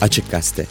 Açık Gazete.